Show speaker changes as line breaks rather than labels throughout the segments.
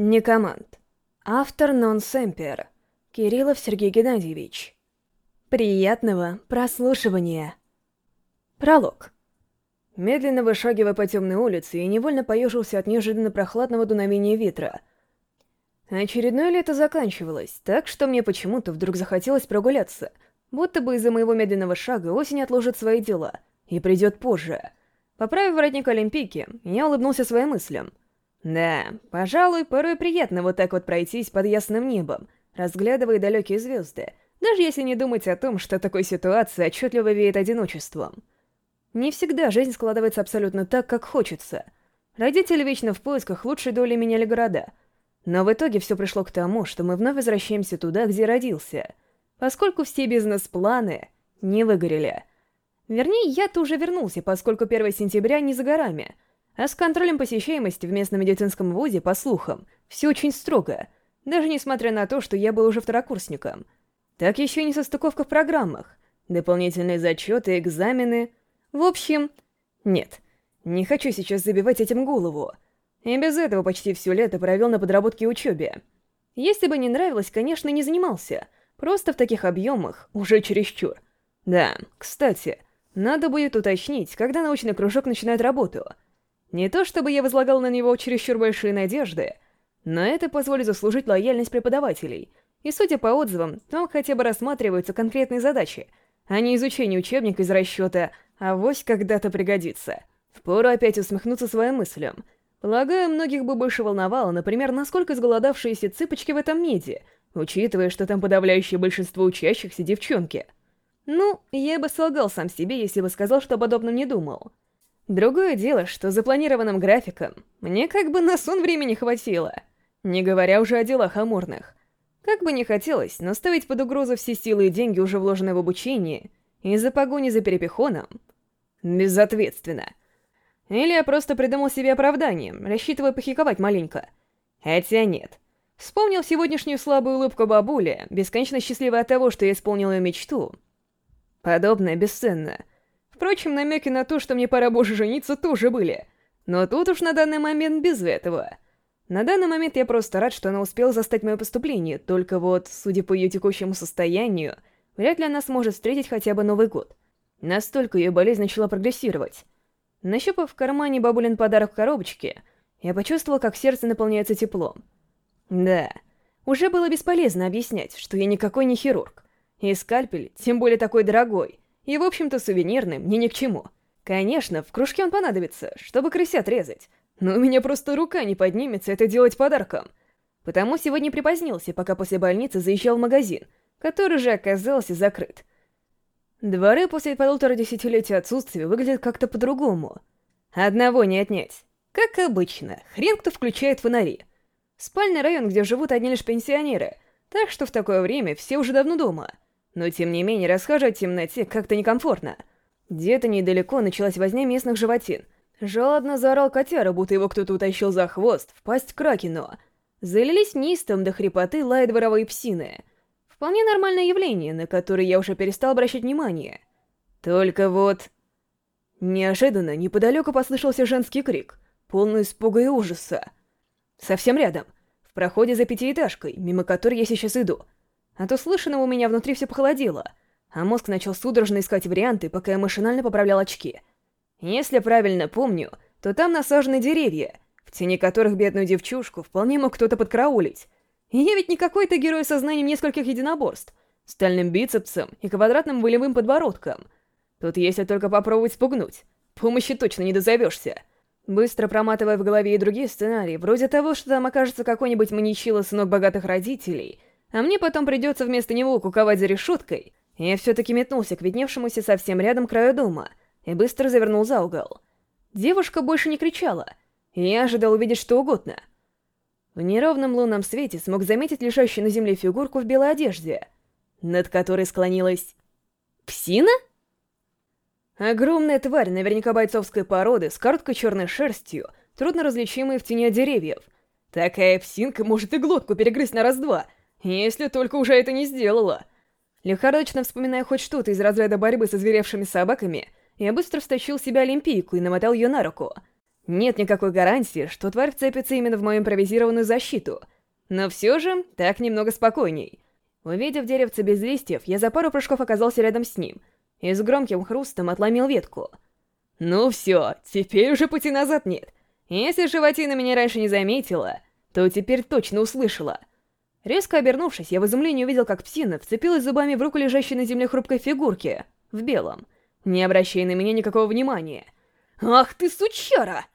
Некоманд. Автор нон семпер. Кириллов Сергей Геннадьевич. Приятного прослушивания. Пролог. Медленно вышагивая по темной улице, я невольно поежился от неожиданно прохладного дуновения ветра. Очередное лето заканчивалось, так что мне почему-то вдруг захотелось прогуляться, будто бы из-за моего медленного шага осень отложит свои дела и придет позже. Поправив воротник Олимпийки, я улыбнулся своим мыслям — да, пожалуй, порой приятно вот так вот пройтись под ясным небом, разглядывая далекие звезды, даже если не думать о том, что такой ситуации отчетливо веет одиночеством. Не всегда жизнь складывается абсолютно так, как хочется. Родители вечно в поисках лучшей доли меняли города. Но в итоге все пришло к тому, что мы вновь возвращаемся туда, где родился, поскольку все бизнес-планы не выгорели. Вернее, я-то уже вернулся, поскольку 1 сентября не за горами — а с контролем посещаемости в местном медицинском вузе, по слухам, все очень строго, даже несмотря на то, что я был уже второкурсником. Так еще и не состыковка в программах, дополнительные зачеты, экзамены. В общем, нет, не хочу сейчас забивать этим голову. И без этого почти все лето провел на подработке и учебе. Если бы не нравилось, конечно, не занимался, просто в таких объемах уже чересчур. Да, кстати, надо будет уточнить, когда научный кружок начинает работу — не то чтобы я возлагал на него чересчур большие надежды, но это позволит заслужить лояльность преподавателей. И судя по отзывам, там хотя бы рассматриваются конкретные задачи, а не изучение учебника из расчета «авось когда-то пригодится». Впору опять усмехнуться своим мыслям. Полагаю, многих бы больше волновало, например, насколько изголодавшиеся цыпочки в этом меди, учитывая, что там подавляющее большинство учащихся девчонки. Ну, я бы солгал сам себе, если бы сказал, что о подобном не думал. Другое дело, что запланированным графиком мне как бы на сон времени хватило, не говоря уже о делах амурных. Как бы не хотелось, но ставить под угрозу все силы и деньги, уже вложенные в обучение, из-за погони за перепихоном, безответственно. Или я просто придумал себе оправдание, рассчитывая похиковать маленько. Хотя нет. Вспомнил сегодняшнюю слабую улыбку бабули, бесконечно счастливой от того, что я исполнил ее мечту. Подобное бесценно — Впрочем, намеки на то, что мне пора больше жениться, тоже были. Но тут уж на данный момент без этого. На данный момент я просто рад, что она успела застать мое поступление, только вот, судя по ее текущему состоянию, вряд ли она сможет встретить хотя бы Новый год. Настолько ее болезнь начала прогрессировать. Нащупав в кармане бабулин подарок в коробочке, я почувствовал, как сердце наполняется теплом. Да, уже было бесполезно объяснять, что я никакой не хирург. И скальпель, тем более такой дорогой, и, в общем-то, сувенирным мне ни к чему. Конечно, в кружке он понадобится, чтобы крысят резать. Но у меня просто рука не поднимется это делать подарком. Потому сегодня припозднился, пока после больницы заезжал в магазин, который же оказался закрыт. Дворы после полутора десятилетия отсутствия выглядят как-то по-другому. Одного не отнять. Как обычно, хрен кто включает фонари. Спальный район, где живут одни лишь пенсионеры, так что в такое время все уже давно дома — но тем не менее расхаживать в темноте как-то некомфортно. Где-то недалеко началась возня местных животин. Жалобно заорал котяра, будто его кто-то утащил за хвост, в пасть кракену. Залились неистом до хрипоты лая дворовые псины. Вполне нормальное явление, на которое я уже перестал обращать внимание. Только вот... Неожиданно неподалеку послышался женский крик, полный испуга и ужаса. Совсем рядом, в проходе за пятиэтажкой, мимо которой я сейчас иду — от услышанного у меня внутри все похолодело, а мозг начал судорожно искать варианты, пока я машинально поправлял очки. Если правильно помню, то там насажены деревья, в тени которых бедную девчушку вполне мог кто-то подкараулить. И я ведь не какой-то герой со знанием нескольких единоборств, стальным бицепсом и квадратным волевым подбородком. Тут если только попробовать спугнуть, помощи точно не дозовешься. Быстро проматывая в голове и другие сценарии, вроде того, что там окажется какой-нибудь маньячило сынок богатых родителей — а мне потом придется вместо него куковать за решеткой, я все-таки метнулся к видневшемуся совсем рядом краю дома и быстро завернул за угол. Девушка больше не кричала, я ожидал увидеть что угодно. В неровном лунном свете смог заметить лежащую на земле фигурку в белой одежде, над которой склонилась... Псина? Огромная тварь, наверняка бойцовской породы, с короткой черной шерстью, трудно различимой в тени деревьев. Такая псинка может и глотку перегрызть на раз-два — если только уже это не сделала. Лихорадочно вспоминая хоть что-то из разряда борьбы со зверевшими собаками, я быстро встащил себе Олимпийку и намотал ее на руку. Нет никакой гарантии, что тварь вцепится именно в мою импровизированную защиту, но все же так немного спокойней. Увидев деревце без листьев, я за пару прыжков оказался рядом с ним и с громким хрустом отломил ветку. Ну все, теперь уже пути назад нет. Если животина меня раньше не заметила, то теперь точно услышала. Резко обернувшись, я в изумлении увидел, как псина вцепилась зубами в руку лежащей на земле хрупкой фигурки, в белом, не обращая на меня никакого внимания. «Ах ты, сучара!»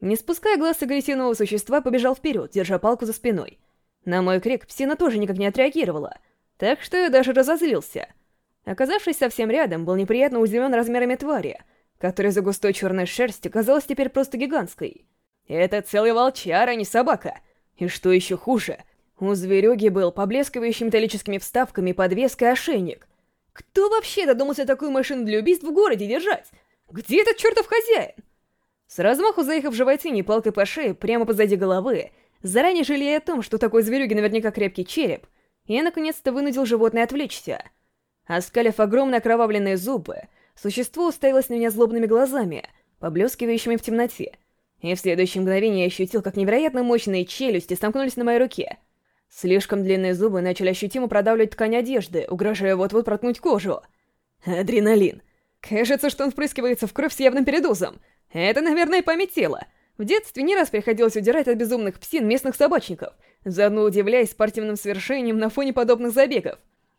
Не спуская глаз с агрессивного существа, побежал вперед, держа палку за спиной. На мой крик псина тоже никак не отреагировала, так что я даже разозлился. Оказавшись совсем рядом, был неприятно удивлен размерами твари, которая за густой черной шерстью казалась теперь просто гигантской. Это целый волчар, а не собака. И что еще хуже, у зверюги был поблескивающий металлическими вставками подвеска ошейник. Кто вообще додумался такую машину для убийств в городе держать? Где этот чертов хозяин? С размаху заехав животине палкой по шее прямо позади головы, заранее жалея о том, что такой зверюги наверняка крепкий череп, я наконец-то вынудил животное отвлечься. Оскалив огромные окровавленные зубы, существо уставилось на меня злобными глазами, поблескивающими в темноте, и в следующее мгновение я ощутил, как невероятно мощные челюсти сомкнулись на моей руке — Слишком длинные зубы начали ощутимо продавливать ткань одежды, угрожая вот-вот проткнуть кожу. Адреналин. Кажется, что он впрыскивается в кровь с явным передозом. Это, наверное, память тела. В детстве не раз приходилось удирать от безумных псин местных собачников, заодно удивляясь спортивным свершением на фоне подобных забегов.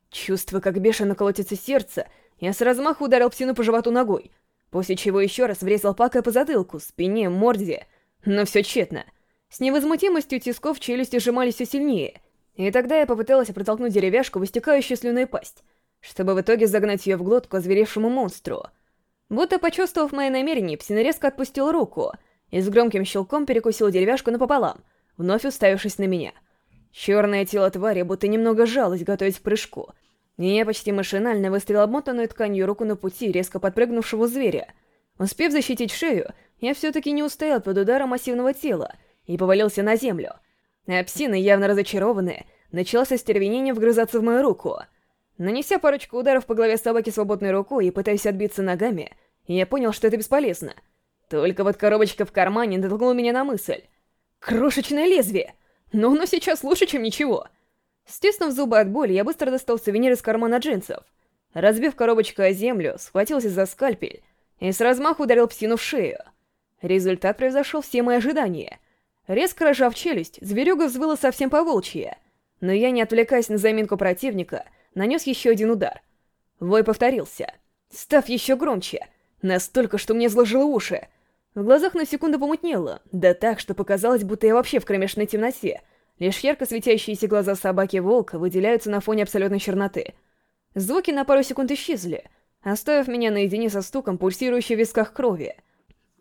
Чувствуя, как бешено колотится сердце, я с размаху ударил псину по животу ногой, после чего еще раз врезал пакой по затылку, спине, морде. Но все тщетно. С невозмутимостью тисков челюсти сжимались все сильнее, и тогда я попыталась протолкнуть деревяшку в истекающую слюной пасть, чтобы в итоге загнать ее в глотку озверевшему монстру. Будто почувствовав мои намерения, псина резко отпустил руку и с громким щелком перекусил деревяшку напополам, вновь уставившись на меня. Черное тело твари будто немного жалось, готовясь к прыжку, и я почти машинально выставил обмотанную тканью руку на пути резко подпрыгнувшего зверя. Успев защитить шею, я все-таки не устоял под ударом массивного тела — и повалился на землю. А псина, явно разочарованная, начала со стервенением вгрызаться в мою руку. Нанеся парочку ударов по голове собаки свободной рукой и пытаясь отбиться ногами, я понял, что это бесполезно. Только вот коробочка в кармане натолкнула меня на мысль. Крошечное лезвие! Но оно сейчас лучше, чем ничего. Стиснув зубы от боли, я быстро достал сувенир из кармана джинсов. Разбив коробочку о землю, схватился за скальпель и с размаху ударил псину в шею. Результат превзошел все мои ожидания — Резко рожав челюсть, зверюга взвыла совсем по-волчье. Но я, не отвлекаясь на заминку противника, нанес еще один удар. Вой повторился, став еще громче, настолько, что мне сложило уши. В глазах на секунду помутнело, да так, что показалось, будто я вообще в кромешной темноте. Лишь ярко светящиеся глаза собаки-волка выделяются на фоне абсолютной черноты. Звуки на пару секунд исчезли, оставив меня наедине со стуком, пульсирующей в висках крови.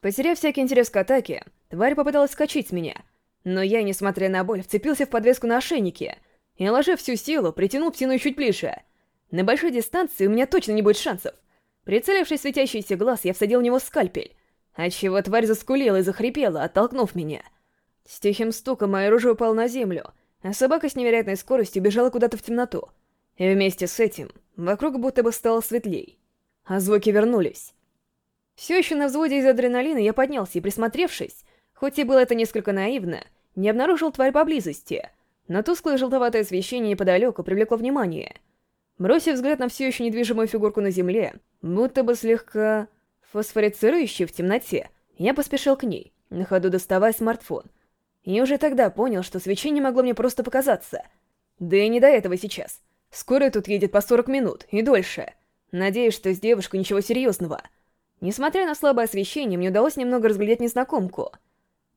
Потеряв всякий интерес к атаке, Тварь попыталась скачать с меня, но я, несмотря на боль, вцепился в подвеску на ошейнике и, наложив всю силу, притянул птину чуть ближе. На большой дистанции у меня точно не будет шансов. Прицелившись в светящийся глаз, я всадил в него скальпель, отчего тварь заскулила и захрипела, оттолкнув меня. С тихим стуком мое оружие упало на землю, а собака с невероятной скоростью бежала куда-то в темноту. И вместе с этим вокруг будто бы стало светлей, а звуки вернулись. Все еще на взводе из адреналина я поднялся и, присмотревшись, Хоть и было это несколько наивно, не обнаружил тварь поблизости, но тусклое желтоватое освещение неподалеку привлекло внимание. Бросив взгляд на все еще недвижимую фигурку на земле, будто бы слегка фосфорицирующий в темноте, я поспешил к ней, на ходу доставая смартфон. И уже тогда понял, что свечение могло мне просто показаться. Да и не до этого сейчас. Скоро тут едет по 40 минут, и дольше. Надеюсь, что с девушкой ничего серьезного. Несмотря на слабое освещение, мне удалось немного разглядеть незнакомку —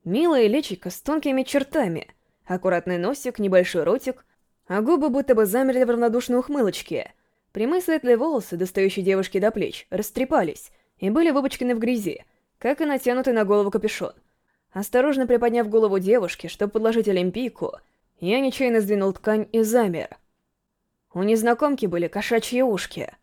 Милое личико с тонкими чертами, аккуратный носик, небольшой ротик, а губы будто бы замерли в равнодушной ухмылочке. Прямые светлые волосы, достающие девушке до плеч, растрепались и были выбочканы в грязи, как и натянутый на голову капюшон. Осторожно приподняв голову девушки, чтобы подложить олимпийку, я нечаянно сдвинул ткань и замер. У незнакомки были кошачьи ушки —